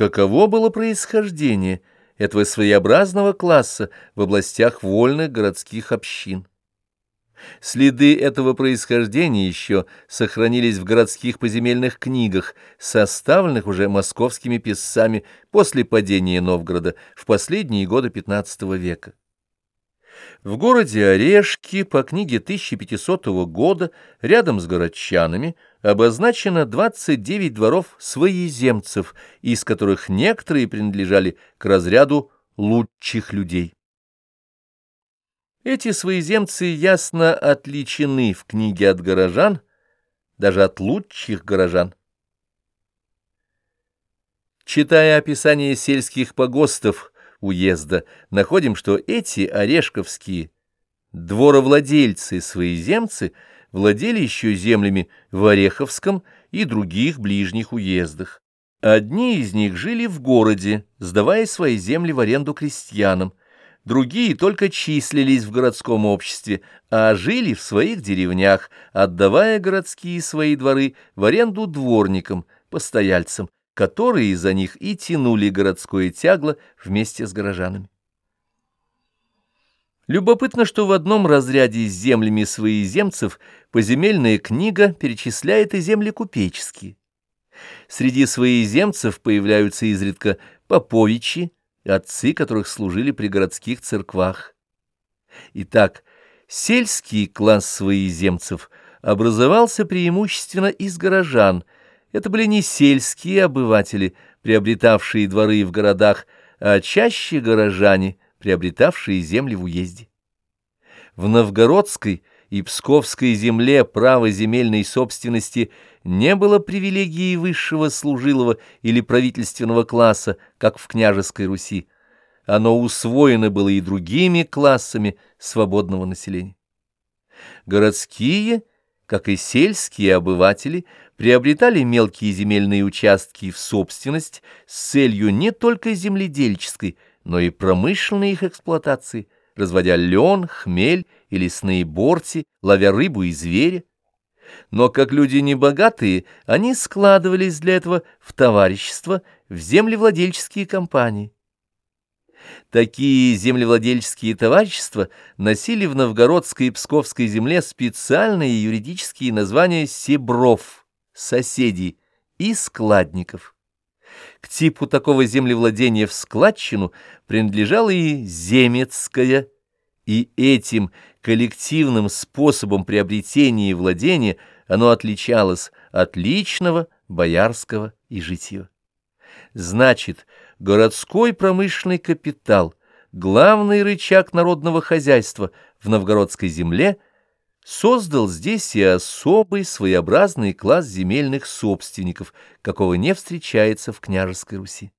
Каково было происхождение этого своеобразного класса в областях вольных городских общин? Следы этого происхождения еще сохранились в городских поземельных книгах, составленных уже московскими писцами после падения Новгорода в последние годы XV века. В городе Орешки по книге 1500 года рядом с городчанами обозначено 29 дворов своеземцев, из которых некоторые принадлежали к разряду лучших людей. Эти своеземцы ясно отличены в книге от горожан, даже от лучших горожан. Читая описание сельских погостов уезда, находим, что эти орешковские дворовладельцы-своеземцы владели еще землями в Ореховском и других ближних уездах. Одни из них жили в городе, сдавая свои земли в аренду крестьянам, другие только числились в городском обществе, а жили в своих деревнях, отдавая городские свои дворы в аренду дворникам, постояльцам, которые за них и тянули городское тягло вместе с горожанами. Любопытно, что в одном разряде с землями своеземцев поземельная книга перечисляет и земли купеческие. Среди своеземцев появляются изредка поповичи, отцы которых служили при городских церквах. Итак, сельский класс своеземцев образовался преимущественно из горожан. Это были не сельские обыватели, приобретавшие дворы в городах, а чаще горожане, приобретавшие земли в уезде. В новгородской и псковской земле право земельной собственности не было привилегии высшего служилого или правительственного класса, как в княжеской Руси. Оно усвоено было и другими классами свободного населения. Городские, как и сельские обыватели, приобретали мелкие земельные участки в собственность с целью не только земледельческой, но и промышленной их эксплуатации, разводя лен, хмель и лесные борти, ловя рыбу и зверя. Но как люди небогатые, они складывались для этого в товарищество, в землевладельческие компании. Такие землевладельческие товарищества носили в новгородской и псковской земле специальные юридические названия себров, соседей и складников. К типу такого землевладения в складчину принадлежала и земецкая, и этим коллективным способом приобретения и владения оно отличалось от личного, боярского и житьего. Значит, городской промышленный капитал, главный рычаг народного хозяйства в новгородской земле, создал здесь и особый своеобразный класс земельных собственников, какого не встречается в княжеской Руси.